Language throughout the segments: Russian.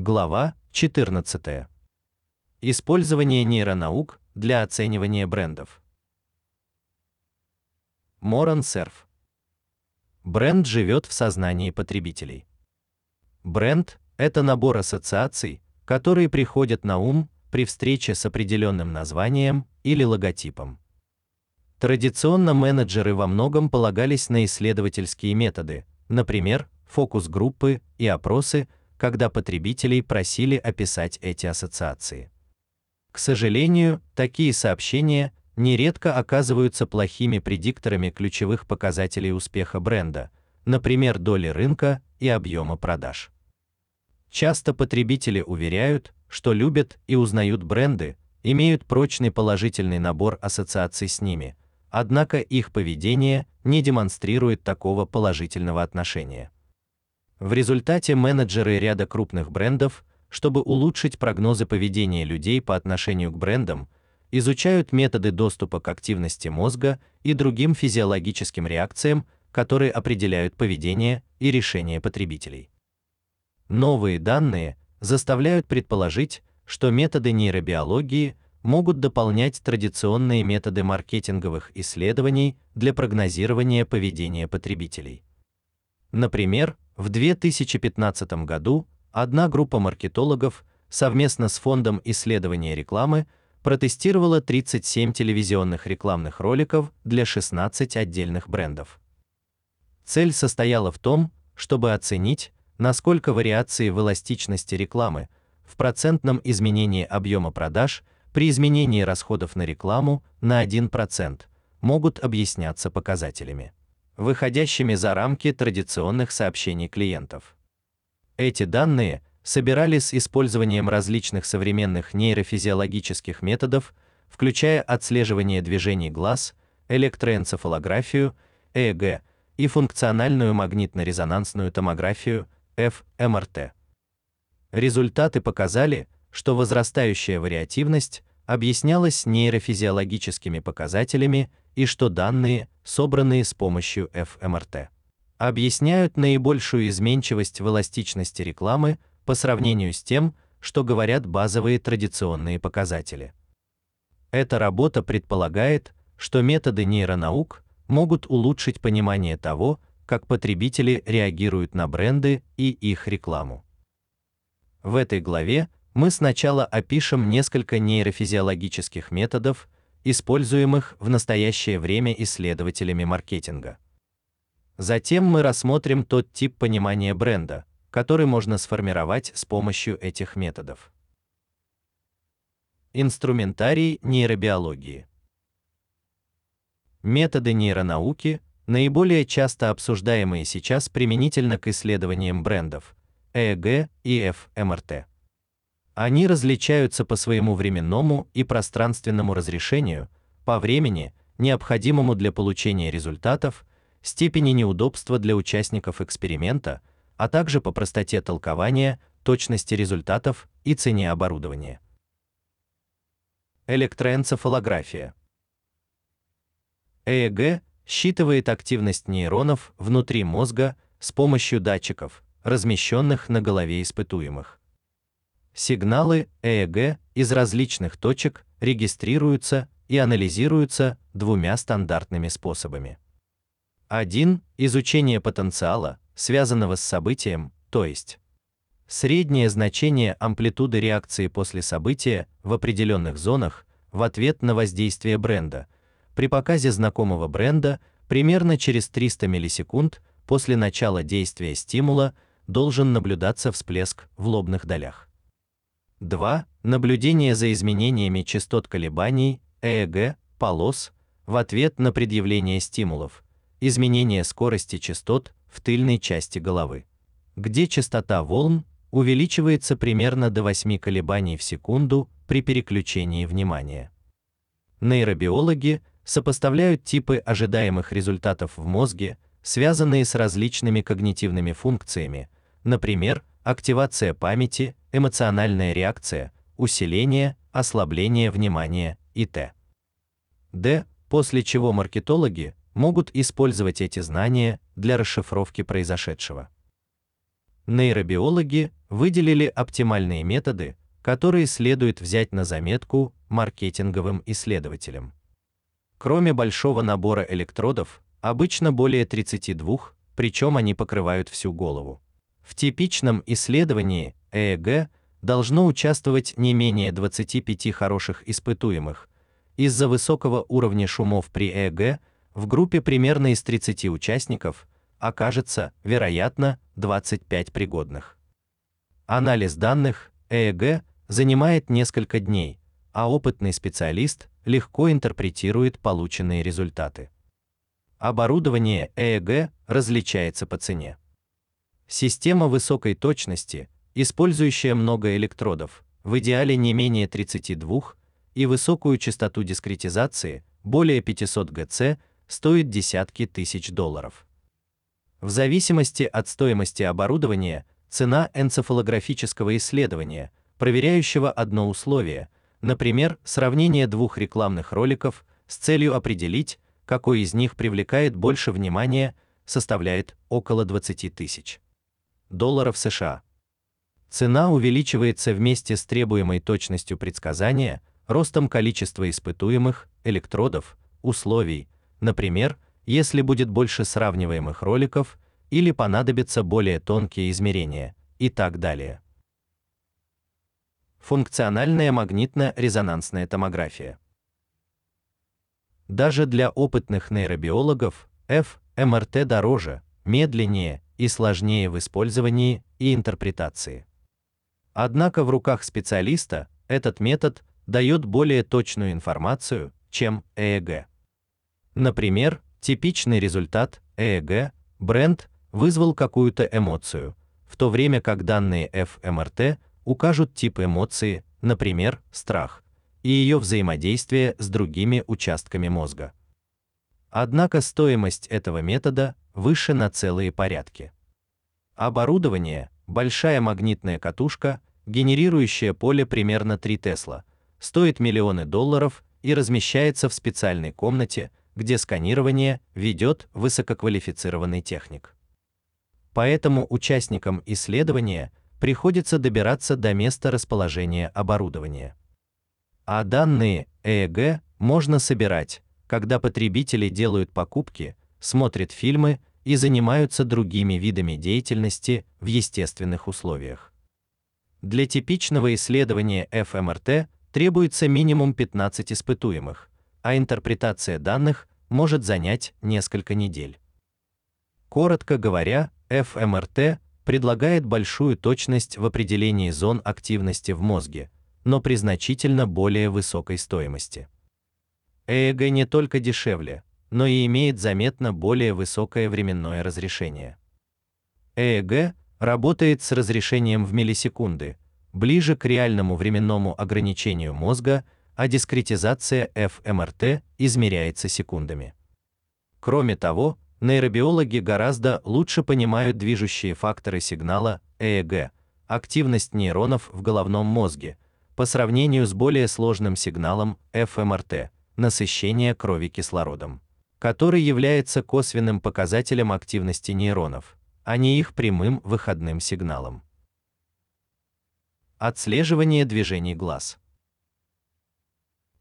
Глава 14. Использование нейронаук для оценивания брендов. Моран Серф. Бренд живет в сознании потребителей. Бренд это набор ассоциаций, которые приходят на ум при встрече с определенным названием или логотипом. Традиционно менеджеры во многом полагались на исследовательские методы, например, фокус-группы и опросы, когда потребителей просили описать эти ассоциации. К сожалению, такие сообщения нередко оказываются плохими предикторами ключевых показателей успеха бренда, например, доли рынка и объема продаж. Часто потребители уверяют, что любят и узнают бренды, имеют прочный положительный набор ассоциаций с ними, однако их поведение не демонстрирует такого положительного отношения. В результате менеджеры ряда крупных брендов, чтобы улучшить прогнозы поведения людей по отношению к брендам, изучают методы доступа к активности мозга и другим физиологическим реакциям, которые определяют поведение и решения потребителей. Новые данные заставляют предположить, что методы нейробиологии могут дополнять традиционные методы маркетинговых исследований для прогнозирования поведения потребителей. Например, в 2015 году одна группа маркетологов совместно с фондом исследования рекламы протестировала 37 телевизионных рекламных роликов для 16 отдельных брендов. Цель состояла в том, чтобы оценить, насколько вариации в эластичности рекламы в процентном изменении объема продаж при изменении расходов на рекламу на 1% могут объясняться показателями выходящими за рамки традиционных сообщений клиентов. Эти данные собирались с использованием различных современных нейрофизиологических методов, включая отслеживание движений глаз, электроэнцефалографию, ЭЭГ и функциональную магнитно-резонансную томографию, ФМРТ. Результаты показали, что возрастающая вариативность объяснялась нейрофизиологическими показателями и что данные, собранные с помощью ФМРТ, объясняют наибольшую изменчивость в эластичности рекламы по сравнению с тем, что говорят базовые традиционные показатели. Эта работа предполагает, что методы нейронаук могут улучшить понимание того, как потребители реагируют на бренды и их рекламу. В этой главе мы сначала опишем несколько нейрофизиологических методов, используемых в настоящее время исследователями маркетинга. Затем мы рассмотрим тот тип понимания бренда, который можно сформировать с помощью этих методов. Инструментарий нейробиологии. Методы нейронауки, наиболее часто обсуждаемые сейчас применительно к исследованиям брендов, ЭЭГ и ФМРТ. Они различаются по своему временному и пространственному разрешению, по времени, необходимому для получения результатов, степени неудобства для участников эксперимента, а также по простоте толкования, точности результатов и цене оборудования. Электроэнцефалография. ЭЭГ считывает активность нейронов внутри мозга с помощью датчиков, размещенных на голове испытуемых. Сигналы ЭЭГ из различных точек регистрируются и анализируются двумя стандартными способами. Один изучение потенциала, связанного с событием, то есть среднее значение амплитуды реакции после события в определенных зонах в ответ на воздействие бренда. При показе знакомого бренда примерно через 300 миллисекунд после начала действия стимула должен наблюдаться всплеск в лобных долях. 2. Наблюдение за изменениями частот колебаний ЭЭГ полос в ответ на предъявление стимулов. Изменение скорости частот в тыльной части головы, где частота волн увеличивается примерно до 8 колебаний в секунду при переключении внимания. Нейробиологи сопоставляют типы ожидаемых результатов в мозге, связанные с различными когнитивными функциями, например, активация памяти, эмоциональная реакция, усиление, ослабление внимания и т. Д. После чего маркетологи могут использовать эти знания для расшифровки произошедшего. Нейробиологи выделили оптимальные методы, которые следует взять на заметку маркетинговым исследователям. Кроме большого набора электродов, обычно более 32, причем они покрывают всю голову. В типичном исследовании ЭЭГ должно участвовать не менее 25 хороших испытуемых. Из-за высокого уровня шумов при ЭЭГ в группе примерно из 30 участников окажется, вероятно, 25 пригодных. Анализ данных ЭЭГ занимает несколько дней, а опытный специалист легко интерпретирует полученные результаты. Оборудование ЭЭГ различается по цене. Система высокой точности, использующая много электродов, в идеале не менее 32, и высокую частоту дискретизации, более 500 Гц, стоит десятки тысяч долларов. В зависимости от стоимости оборудования, цена энцефалографического исследования, проверяющего одно условие, например, сравнение двух рекламных роликов с целью определить, какой из них привлекает больше внимания, составляет около 20 тысяч долларов США. Цена увеличивается вместе с требуемой точностью предсказания, ростом количества испытуемых электродов, условий, например, если будет больше сравниваемых роликов или понадобятся более тонкие измерения и так далее. Функциональная магнитно-резонансная томография. Даже для опытных нейробиологов ФМРТ дороже, медленнее и сложнее в использовании и интерпретации. Однако в руках специалиста этот метод дает более точную информацию, чем ЭЭГ. Например, типичный результат ЭЭГ бренд вызвал какую-то эмоцию, в то время как данные ФМРТ укажут тип эмоции, например, страх, и ее взаимодействие с другими участками мозга. Однако стоимость этого метода выше на целые порядки. Оборудование, большая магнитная катушка, генерирующая поле примерно 3 Тесла, стоит миллионы долларов и размещается в специальной комнате, где сканирование ведет высококвалифицированный техник. Поэтому участникам исследования приходится добираться до места расположения оборудования. А данные ЭЭГ можно собирать, когда потребители делают покупки, смотрят фильмы и занимаются другими видами деятельности в естественных условиях. Для типичного исследования ФМРТ требуется минимум 15 испытуемых, а интерпретация данных может занять несколько недель. Коротко говоря, ФМРТ предлагает большую точность в определении зон активности в мозге, но при значительно более высокой стоимости. ЭЭГ не только дешевле, но и имеет заметно более высокое временное разрешение. ЭЭГ работает с разрешением в миллисекунды, ближе к реальному временному ограничению мозга, а дискретизация ФМРТ измеряется секундами. Кроме того, Нейробиологи гораздо лучше понимают движущие факторы сигнала ЭЭГ, активность нейронов в головном мозге, по сравнению с более сложным сигналом ФМРТ, насыщение крови кислородом, который является косвенным показателем активности нейронов, а не их прямым выходным сигналом. Отслеживание движений глаз.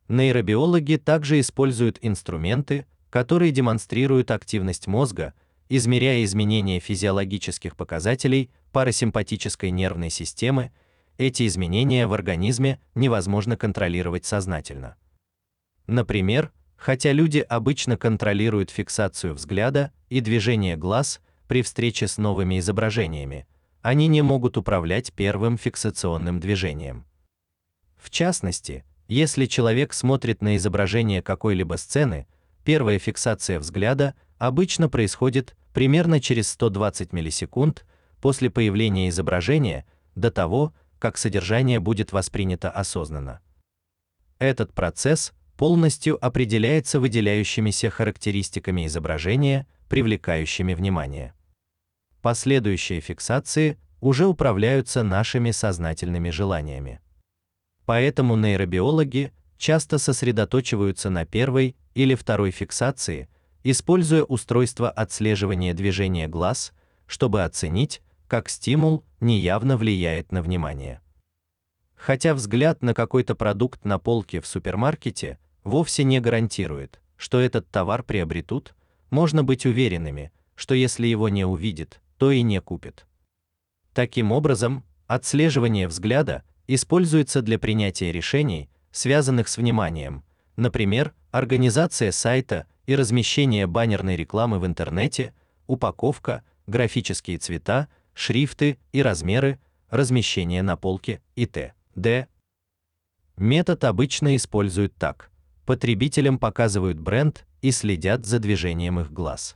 Нейробиологи также используют инструменты, которые демонстрируют активность мозга, измеряя изменения физиологических показателей парасимпатической нервной системы. Эти изменения в организме невозможно контролировать сознательно. Например, хотя люди обычно контролируют фиксацию взгляда и движение глаз при встрече с новыми изображениями, они не могут управлять первым фиксационным движением. В частности, если человек смотрит на изображение какой-либо сцены, Первая фиксация взгляда обычно происходит примерно через 120 миллисекунд после появления изображения до того, как содержание будет воспринято осознанно. Этот процесс полностью определяется выделяющимися характеристиками изображения, привлекающими внимание. Последующие фиксации уже управляются нашими сознательными желаниями. Поэтому нейробиологи часто сосредотачиваются на первой или второй фиксации, используя устройство отслеживания движения глаз, чтобы оценить, как стимул неявно влияет на внимание. Хотя взгляд на какой-то продукт на полке в супермаркете вовсе не гарантирует, что этот товар приобретут, можно быть уверенными, что если его не увидит, то и не купит. Таким образом, отслеживание взгляда используется для принятия решений, связанных с вниманием, например, организация сайта и размещение баннерной рекламы в интернете, упаковка, графические цвета, шрифты и размеры, размещение на полке и т.д. Метод обычно используют так: потребителям показывают бренд и следят за движением их глаз.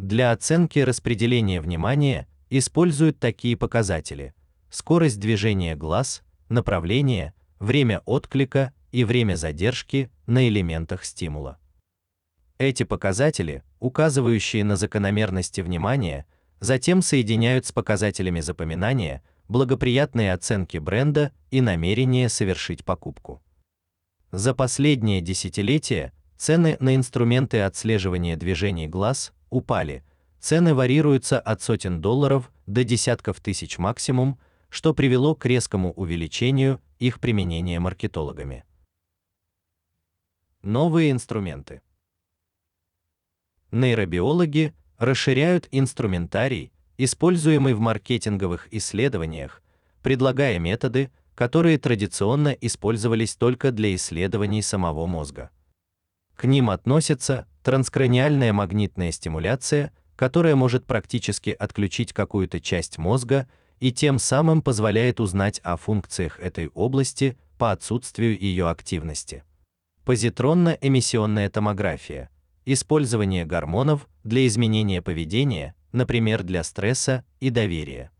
Для оценки распределения внимания используют такие показатели: скорость движения глаз, направление, время отклика и время задержки на элементах стимула. Эти показатели, указывающие на закономерности внимания, затем соединяют с показателями запоминания, благоприятные оценки бренда и намерение совершить покупку. За последние десятилетия цены на инструменты отслеживания движений глаз упали. Цены варьируются от сотен долларов до десятков тысяч максимум, что привело к резкому увеличению их применения маркетологами. Новые инструменты Нейробиологи расширяют инструментарий, используемый в маркетинговых исследованиях, предлагая методы, которые традиционно использовались только для исследований самого мозга. К ним относятся транскраниальная магнитная стимуляция, которая может практически отключить какую-то часть мозга и тем самым позволяет узнать о функциях этой области по отсутствию ее активности. Позитронно-эмиссионная томография использование гормонов для изменения поведения, например, для стресса и доверия.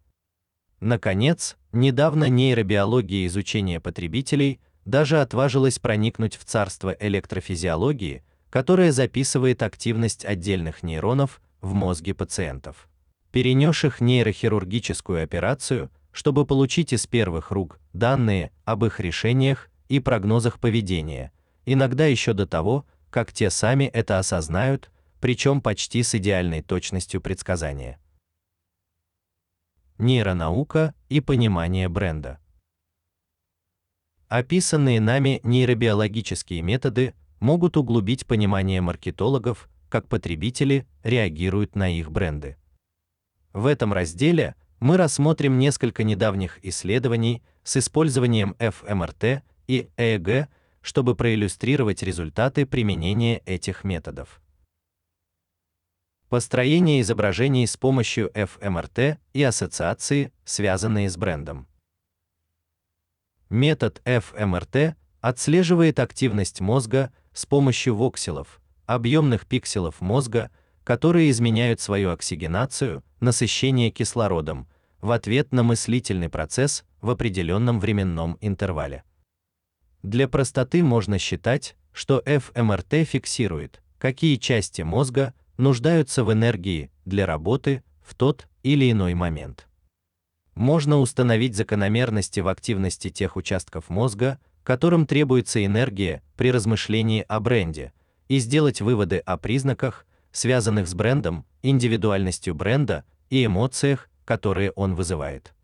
Наконец, недавно нейробиология изучения потребителей даже отважилась проникнуть в царство электрофизиологии, которая записывает активность отдельных нейронов в мозге пациентов, перенесших нейрохирургическую операцию, чтобы получить из первых рук данные об их решениях и прогнозах поведения, иногда еще до того, как те сами это осознают, причем почти с идеальной точностью предсказания. Нейронаука и понимание бренда. Описанные нами нейробиологические методы могут углубить понимание маркетологов, как потребители реагируют на их бренды. В этом разделе мы рассмотрим несколько недавних исследований с использованием ФМРТ и ЭЭГ чтобы проиллюстрировать результаты применения этих методов. Построение изображений с помощью ФМРТ и ассоциации, связанные с брендом. Метод ФМРТ отслеживает активность мозга с помощью вокселов, объемных пикселов мозга, которые изменяют свою оксигенацию, насыщение кислородом в ответ на мыслительный процесс в определенном временном интервале. Для простоты можно считать, что ФМРТ фиксирует, какие части мозга нуждаются в энергии для работы в тот или иной момент. Можно установить закономерности в активности тех участков мозга, которым требуется энергия при размышлении о бренде, и сделать выводы о признаках, связанных с брендом, индивидуальностью бренда и эмоциях, которые он вызывает.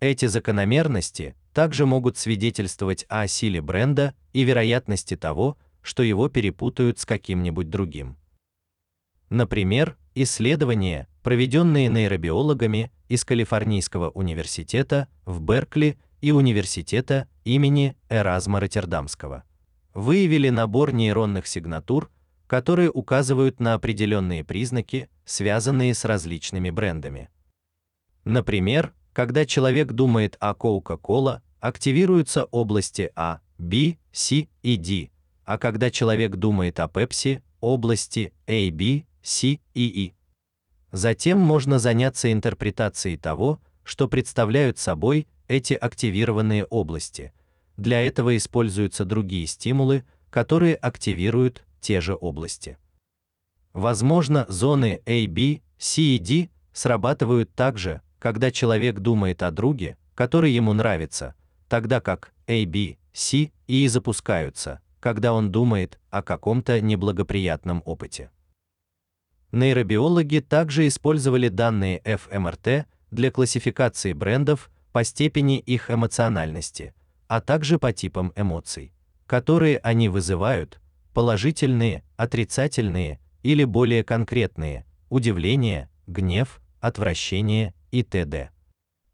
Эти закономерности также могут свидетельствовать о силе бренда и вероятности того, что его перепутают с каким-нибудь другим. Например, исследования, проведенные нейробиологами из Калифорнийского университета в Беркли и университета имени Эразма Роттердамского, выявили набор нейронных сигнатур, которые указывают на определенные признаки, связанные с различными брендами. Например, когда человек думает о Coca-Cola, активируются области А, Б, С и Д, а когда человек думает о Pepsi, области A, B, C и E. Затем можно заняться интерпретацией того, что представляют собой эти активированные области. Для этого используются другие стимулы, которые активируют те же области. Возможно, зоны A, B, C и D срабатывают также, когда человек думает о друге, который ему нравится, тогда как A, B, C и запускаются, когда он думает о каком-то неблагоприятном опыте. Нейробиологи также использовали данные ФМРТ для классификации брендов по степени их эмоциональности, а также по типам эмоций, которые они вызывают: положительные, отрицательные или более конкретные: удивление, гнев, отвращение и т.д.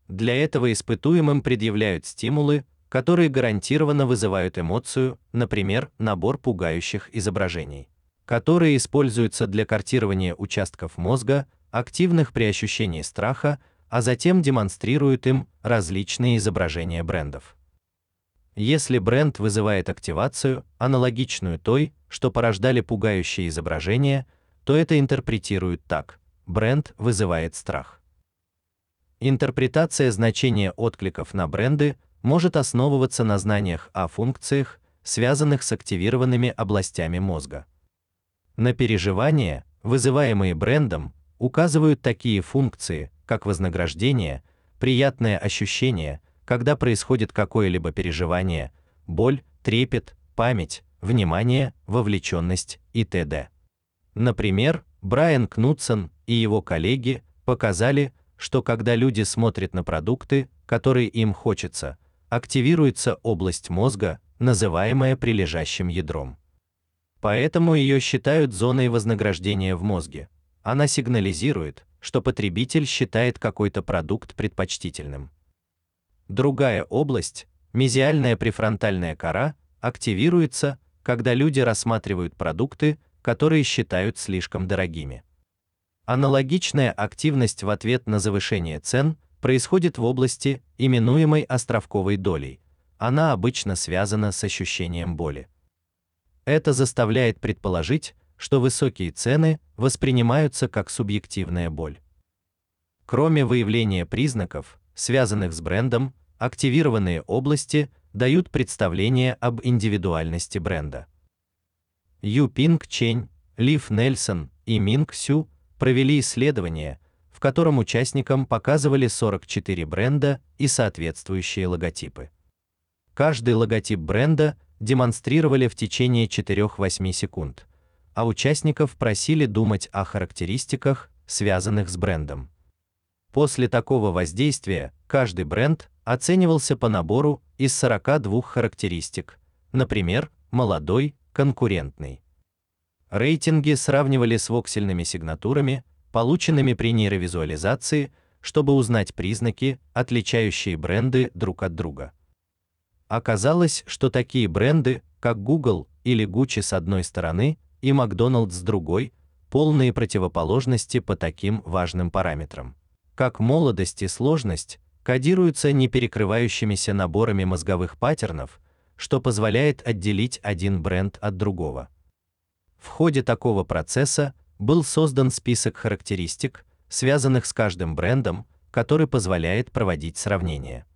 Для этого испытуемым предъявляют стимулы, которые гарантированно вызывают эмоцию, например, набор пугающих изображений, которые используются для картирования участков мозга, активных при ощущении страха, а затем демонстрируют им различные изображения брендов. Если бренд вызывает активацию, аналогичную той, что порождали пугающие изображения, то это интерпретируют так: бренд вызывает страх. Интерпретация значения откликов на бренды может основываться на знаниях о функциях, связанных с активированными областями мозга. На переживания, вызываемые брендом, указывают такие функции, как вознаграждение, приятное ощущение, когда происходит какое-либо переживание, боль, трепет, память, внимание, вовлеченность и т.д. Например, Брайан Кнутсон и его коллеги показали, что когда люди смотрят на продукты, которые им хочется, активируется область мозга, называемая прилежащим ядром. Поэтому ее считают зоной вознаграждения в мозге. Она сигнализирует, что потребитель считает какой-то продукт предпочтительным. Другая область, мезиальная префронтальная кора, активируется, когда люди рассматривают продукты, которые считают слишком дорогими. Аналогичная активность в ответ на завышение цен происходит в области, именуемой островковой долей. Она обычно связана с ощущением боли. Это заставляет предположить, что высокие цены воспринимаются как субъективная боль. Кроме выявления признаков, связанных с брендом, активированные области дают представление об индивидуальности бренда. Ю Пинг Чень, Лив Нельсон и Минг Сю провели исследование, в котором участникам показывали 44 бренда и соответствующие логотипы. Каждый логотип бренда демонстрировали в течение 4-8 секунд, а участников просили думать о характеристиках, связанных с брендом. После такого воздействия каждый бренд оценивался по набору из 42 характеристик, например, молодой, конкурентный. Рейтинги сравнивали с воксельными сигнатурами, полученными при нейровизуализации, чтобы узнать признаки, отличающие бренды друг от друга. Оказалось, что такие бренды, как Google или Gucci с одной стороны и McDonald's с другой, полные противоположности по таким важным параметрам как молодость и сложность, кодируются неперекрывающимися наборами мозговых паттернов, что позволяет отделить один бренд от другого. В ходе такого процесса был создан список характеристик, связанных с каждым брендом, который позволяет проводить сравнения.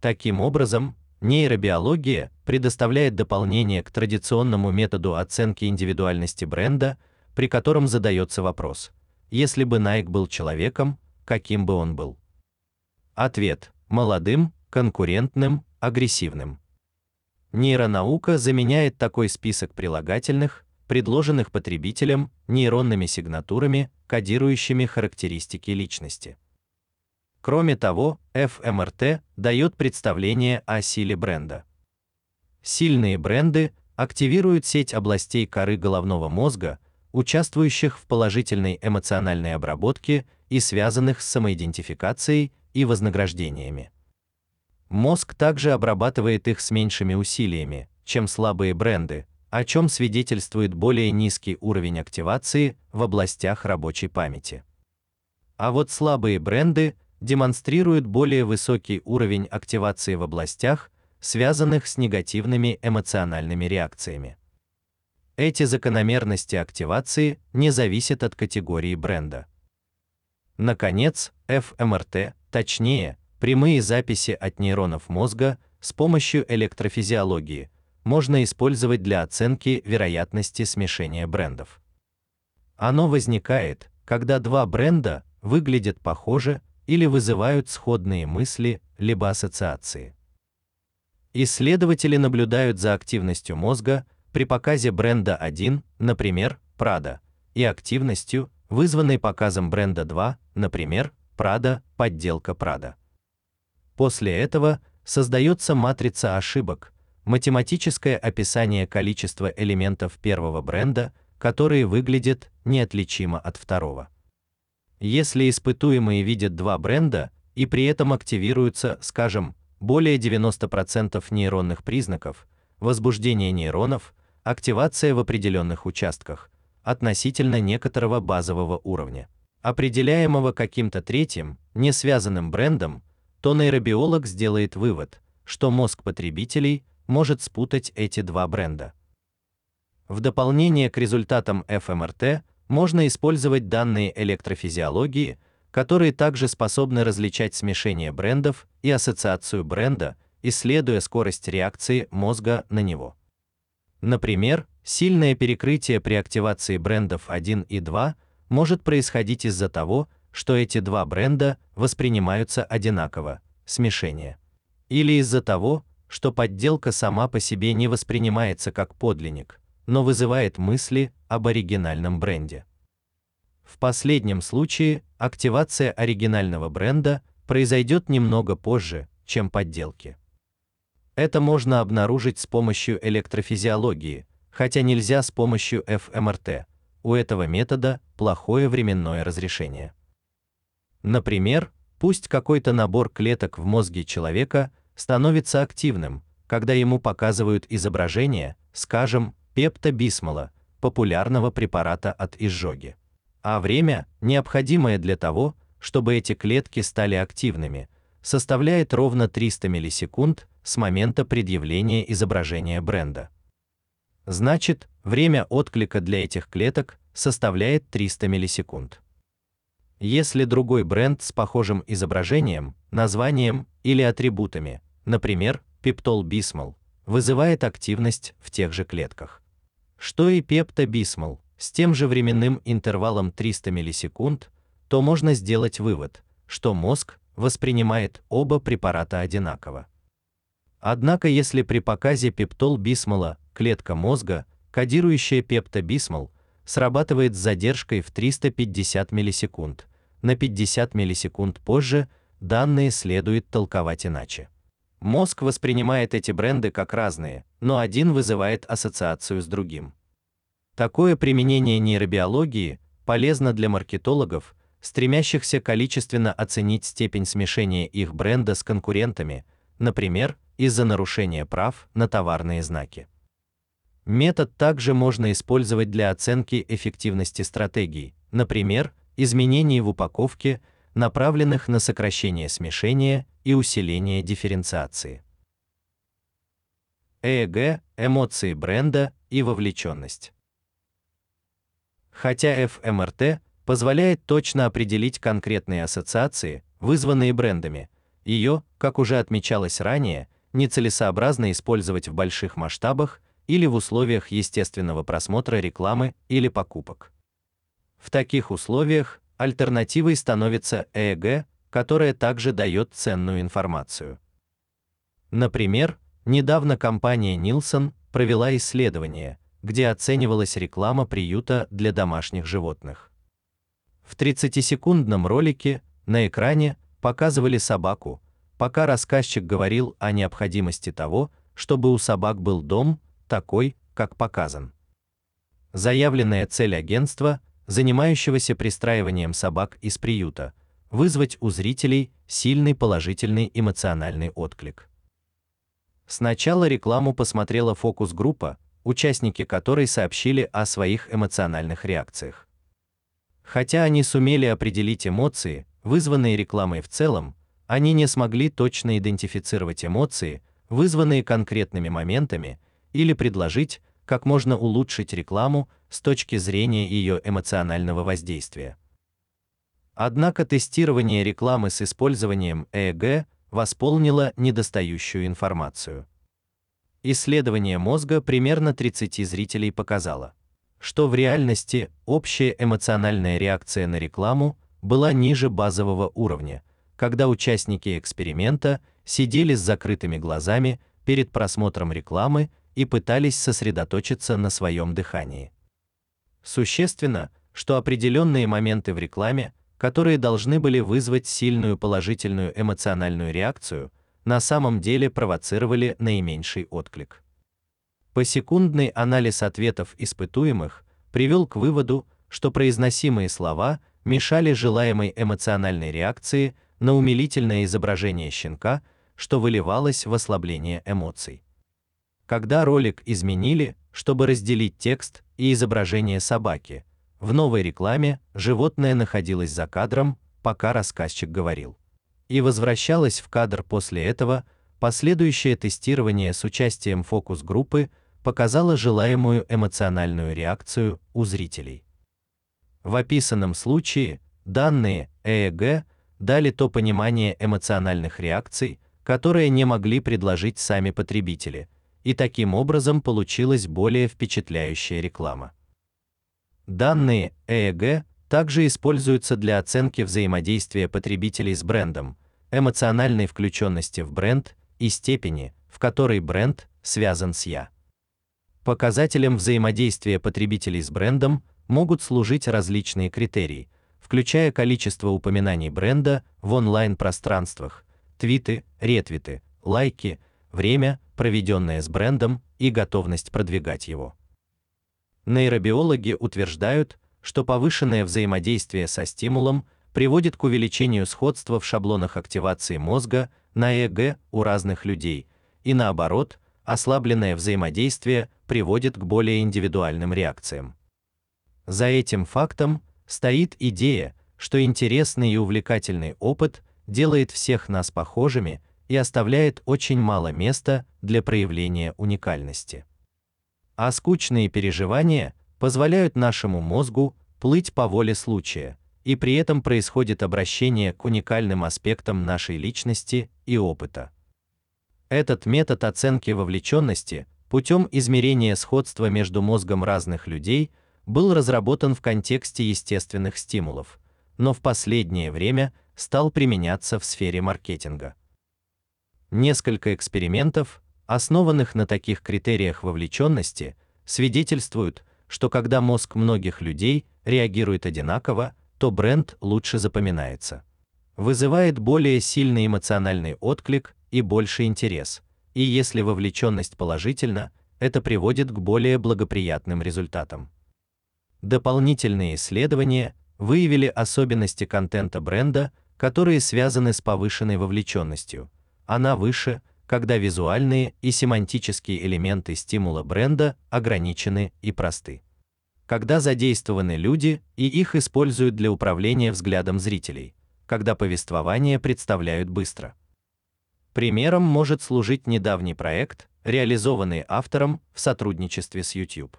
Таким образом, нейробиология предоставляет дополнение к традиционному методу оценки индивидуальности бренда, при котором задается вопрос: если бы Nike был человеком, каким бы он был. Ответ: молодым, конкурентным, агрессивным. Нейронаука заменяет такой список прилагательных, предложенных потребителям нейронными сигнатурами, кодирующими характеристики личности. Кроме того, ФМРТ дает представление о силе бренда. Сильные бренды активируют сеть областей коры головного мозга, участвующих в положительной эмоциональной обработке и связанных с самоидентификацией и вознаграждениями. Мозг также обрабатывает их с меньшими усилиями, чем слабые бренды, о чем свидетельствует более низкий уровень активации в областях рабочей памяти. А вот слабые бренды демонстрируют более высокий уровень активации в областях, связанных с негативными эмоциональными реакциями. Эти закономерности активации не зависят от категории бренда. Наконец, ФМРТ, точнее, прямые записи от нейронов мозга с помощью электрофизиологии можно использовать для оценки вероятности смешения брендов. Оно возникает, когда два бренда выглядят похоже или вызывают сходные мысли либо ассоциации. Исследователи наблюдают за активностью мозга при показе бренда 1, например, Prada, и активностью, вызванной показом бренда 2, например, Прада, подделка Прада. После этого создается матрица ошибок, математическое описание количества элементов первого бренда, которые выглядят неотличимо от второго. Если испытуемые видят два бренда и при этом активируются, скажем, более 90% нейронных признаков, возбуждение нейронов, активация в определенных участках относительно некоторого базового уровня, определяемого каким-то третьим, не связанным брендом, то нейробиолог сделает вывод, что мозг потребителей может спутать эти два бренда. В дополнение к результатам ФМРТ можно использовать данные электрофизиологии, которые также способны различать смешение брендов и ассоциацию бренда, исследуя скорость реакции мозга на него. Например, сильное перекрытие при активации брендов 1 и 2 может происходить из-за того, что эти два бренда воспринимаются одинаково, смешение, или из-за того, что подделка сама по себе не воспринимается как подлинник, но вызывает мысли об оригинальном бренде. В последнем случае активация оригинального бренда произойдет немного позже, чем подделки. Это можно обнаружить с помощью электрофизиологии, хотя нельзя с помощью ФМРТ. У этого метода плохое временное разрешение. Например, пусть какой-то набор клеток в мозге человека становится активным, когда ему показывают изображение, скажем, пептобисмола, популярного препарата от изжоги. А время, необходимое для того, чтобы эти клетки стали активными, составляет ровно 300 миллисекунд с момента предъявления изображения бренда. Значит, время отклика для этих клеток составляет 300 миллисекунд. Если другой бренд с похожим изображением, названием или атрибутами, например, пептол-бисмол, вызывает активность в тех же клетках, что и пептобисмол, с тем же временным интервалом 300 миллисекунд, то можно сделать вывод, что мозг воспринимает оба препарата одинаково. Однако если при показе пептол-бисмола клетка мозга, кодирующая пептобисмол, срабатывает с задержкой в 350 миллисекунд, на 50 миллисекунд позже данные следует толковать иначе. Мозг воспринимает эти бренды как разные, но один вызывает ассоциацию с другим. Такое применение нейробиологии полезно для маркетологов, стремящихся количественно оценить степень смешения их бренда с конкурентами, например, из-за нарушения прав на товарные знаки. Метод также можно использовать для оценки эффективности стратегий, например, изменений в упаковке, направленных на сокращение смешения и усиление дифференциации. ЭЭГ, эмоции бренда и вовлеченность. Хотя ФМРТ позволяет точно определить конкретные ассоциации, вызванные брендами, ее, как уже отмечалось ранее, нецелесообразно использовать в больших масштабах или в условиях естественного просмотра рекламы или покупок. В таких условиях альтернативой становится ЭЭГ, которая также дает ценную информацию. Например, недавно компания Nielsen провела исследование, где оценивалась реклама приюта для домашних животных. В 30-секундном ролике на экране показывали собаку, пока рассказчик говорил о необходимости того, чтобы у собак был дом, такой, как показан. Заявленная цель агентства, занимающегося пристраиванием собак из приюта, вызвать у зрителей сильный положительный эмоциональный отклик. Сначала рекламу посмотрела фокус-группа, участники которой сообщили о своих эмоциональных реакциях. Хотя они сумели определить эмоции, вызванные рекламой в целом, они не смогли точно идентифицировать эмоции, вызванные конкретными моментами, или предложить, как можно улучшить рекламу с точки зрения ее эмоционального воздействия. Однако тестирование рекламы с использованием ЭЭГ восполнило недостающую информацию. Исследование мозга примерно 30 зрителей показало, что в реальности общая эмоциональная реакция на рекламу была ниже базового уровня, когда участники эксперимента сидели с закрытыми глазами перед просмотром рекламы и пытались сосредоточиться на своем дыхании. Существенно, что определенные моменты в рекламе которые должны были вызвать сильную положительную эмоциональную реакцию, на самом деле провоцировали наименьший отклик. Посекундный анализ ответов испытуемых привел к выводу, что произносимые слова мешали желаемой эмоциональной реакции на умилительное изображение щенка, что выливалось в ослабление эмоций. Когда ролик изменили, чтобы разделить текст и изображение собаки, в новой рекламе животное находилось за кадром, пока рассказчик говорил. И возвращалось в кадр после этого. Последующее тестирование с участием фокус-группы показало желаемую эмоциональную реакцию у зрителей. В описанном случае данные ЭЭГ дали то понимание эмоциональных реакций, которые не могли предложить сами потребители, и таким образом получилась более впечатляющая реклама. Данные ЭЭГ также используются для оценки взаимодействия потребителей с брендом, эмоциональной включенности в бренд и степени, в которой бренд связан с я. Показателем взаимодействия потребителей с брендом могут служить различные критерии, включая количество упоминаний бренда в онлайн-пространствах, твиты, ретвиты, лайки, время, проведенное с брендом и готовность продвигать его. Нейробиологи утверждают, что повышенное взаимодействие со стимулом приводит к увеличению сходства в шаблонах активации мозга на ЭЭГ у разных людей, и наоборот, ослабленное взаимодействие приводит к более индивидуальным реакциям. За этим фактом стоит идея, что интересный и увлекательный опыт делает всех нас похожими и оставляет очень мало места для проявления уникальности а скучные переживания позволяют нашему мозгу плыть по воле случая, и при этом происходит обращение к уникальным аспектам нашей личности и опыта. Этот метод оценки вовлеченности путем измерения сходства между мозгом разных людей был разработан в контексте естественных стимулов, но в последнее время стал применяться в сфере маркетинга. Несколько экспериментов основанных на таких критериях вовлеченности, свидетельствуют, что когда мозг многих людей реагирует одинаково, то бренд лучше запоминается. Вызывает более сильный эмоциональный отклик и больше интерес. И если вовлеченность положительна, это приводит к более благоприятным результатам. Дополнительные исследования выявили особенности контента бренда, которые связаны с повышенной вовлеченностью. Она выше, когда визуальные и семантические элементы стимула бренда ограничены и просты. Когда задействованы люди и их используют для управления взглядом зрителей, когда повествование представляют быстро. Примером может служить недавний проект, реализованный автором в сотрудничестве с YouTube.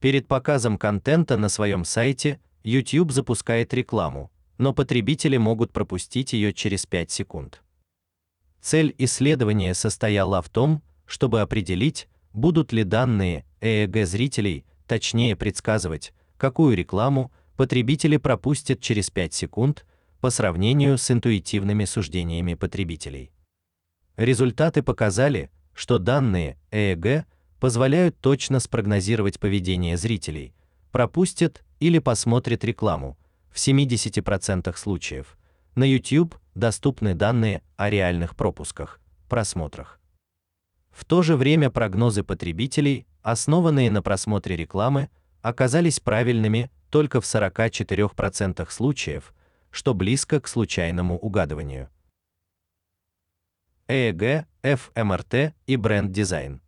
Перед показом контента на своем сайте YouTube запускает рекламу, но потребители могут пропустить ее через 5 секунд. Цель исследования состояла в том, чтобы определить, будут ли данные ЭЭГ зрителей точнее предсказывать, какую рекламу потребители пропустят через 5 секунд по сравнению с интуитивными суждениями потребителей. Результаты показали, что данные ЭЭГ позволяют точно спрогнозировать поведение зрителей, пропустят или посмотрят рекламу в 70% случаев. На YouTube доступны данные о реальных пропусках, просмотрах. В то же время прогнозы потребителей, основанные на просмотре рекламы, оказались правильными только в 44% случаев, что близко к случайному угадыванию. ЭЭГ, ФМРТ и бренд-дизайн.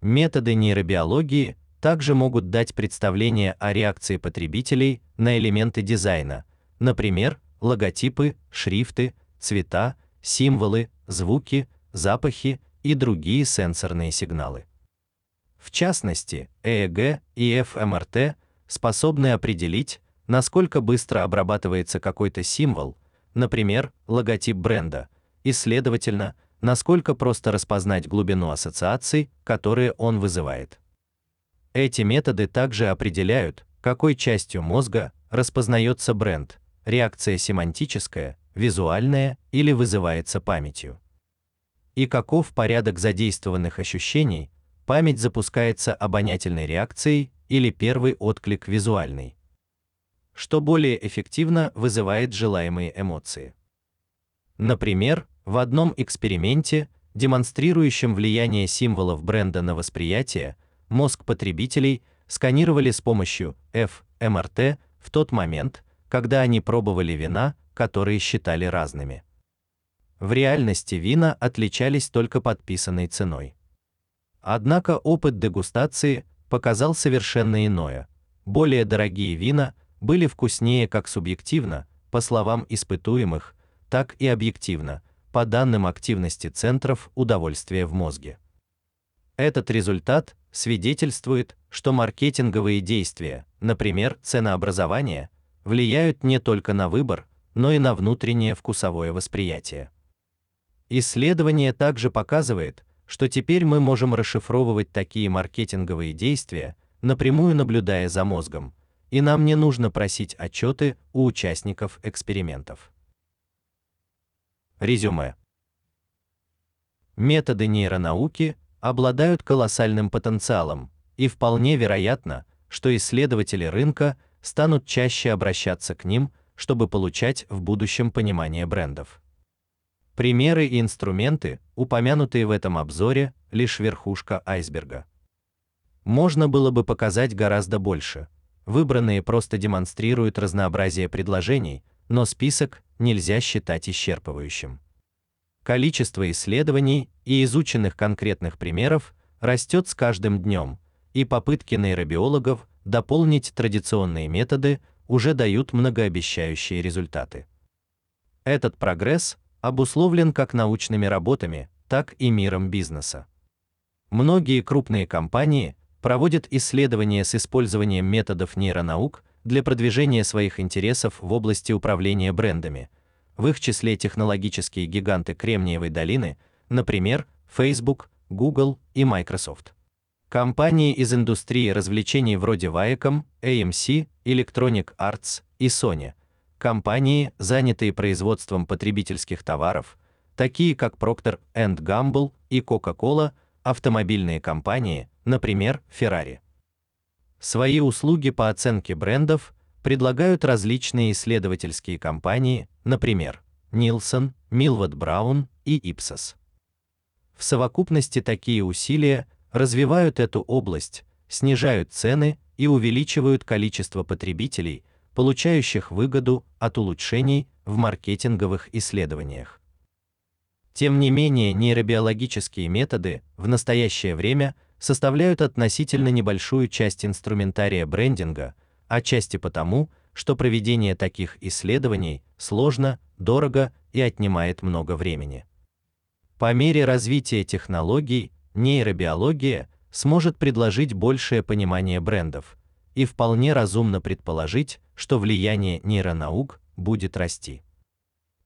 Методы нейробиологии также могут дать представление о реакции потребителей на элементы дизайна, например, логотипы, шрифты, цвета, символы, звуки, запахи и другие сенсорные сигналы. В частности, ЭЭГ и ФМРТ способны определить, насколько быстро обрабатывается какой-то символ, например, логотип бренда, и, следовательно, насколько просто распознать глубину ассоциаций, которые он вызывает. Эти методы также определяют, какой частью мозга распознается бренд, реакция семантическая, визуальная или вызывается памятью. И каков порядок задействованных ощущений? Память запускается обонятельной реакцией или первый отклик визуальный. что более эффективно вызывает желаемые эмоции. Например, в одном эксперименте, демонстрирующем влияние символов бренда на восприятие, мозг потребителей сканировали с помощью fMRT в тот момент, когда они пробовали вина, которые считали разными. В реальности вина отличались только подписанной ценой. Однако опыт дегустации показал совершенно иное. Более дорогие вина были вкуснее как субъективно, по словам испытуемых, так и объективно, по данным активности центров удовольствия в мозге. Этот результат свидетельствует, что маркетинговые действия, например, ценообразование, влияют не только на выбор, но и на внутреннее вкусовое восприятие. Исследование также показывает, что теперь мы можем расшифровывать такие маркетинговые действия, напрямую наблюдая за мозгом, и нам не нужно просить отчеты у участников экспериментов. Резюме. Методы нейронауки обладают колоссальным потенциалом, и вполне вероятно, что исследователи рынка станут чаще обращаться к ним, чтобы получать в будущем понимание брендов. Примеры и инструменты, упомянутые в этом обзоре, лишь верхушка айсберга. Можно было бы показать гораздо больше. Выбранные просто демонстрируют разнообразие предложений, но список нельзя считать исчерпывающим. Количество исследований и изученных конкретных примеров растет с каждым днем, и попытки нейробиологов дополнить традиционные методы уже дают многообещающие результаты. Этот прогресс обусловлен как научными работами, так и миром бизнеса. Многие крупные компании проводят исследования с использованием методов нейронаук для продвижения своих интересов в области управления брендами. В их числе технологические гиганты Кремниевой долины, например, Facebook, Google и Microsoft. Компании из индустрии развлечений вроде Viacom, AMC, Electronic Arts и Sony Компании, занятые производством потребительских товаров, такие как Procter Gamble и Coca-Cola, автомобильные компании, например, Ferrari. Свои услуги по оценке брендов предлагают различные исследовательские компании, например, Nielsen, Millward Brown и Ipsos. В совокупности такие усилия развивают эту область, снижают цены и увеличивают количество потребителей, получающих выгоду от улучшений в маркетинговых исследованиях. Тем не менее, нейробиологические методы в настоящее время составляют относительно небольшую часть инструментария брендинга, отчасти потому, что проведение таких исследований сложно, дорого и отнимает много времени. По мере развития технологий, нейробиология сможет предложить большее понимание брендов, и вполне разумно предположить, что влияние нейронаук будет расти.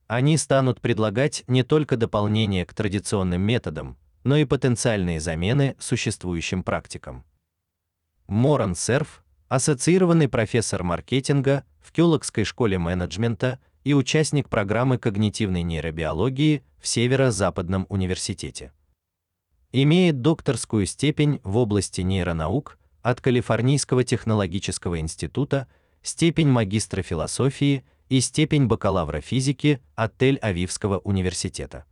Они станут предлагать не только дополнение к традиционным методам, но и потенциальные замены существующим практикам. Моран Серф, ассоциированный профессор маркетинга в Кёлокской школе менеджмента и участник программы когнитивной нейробиологии в Северо-Западном университете. Имеет докторскую степень в области нейронаук от Калифорнийского технологического института, степень магистра философии и степень бакалавра физики от Тель-Авивского университета.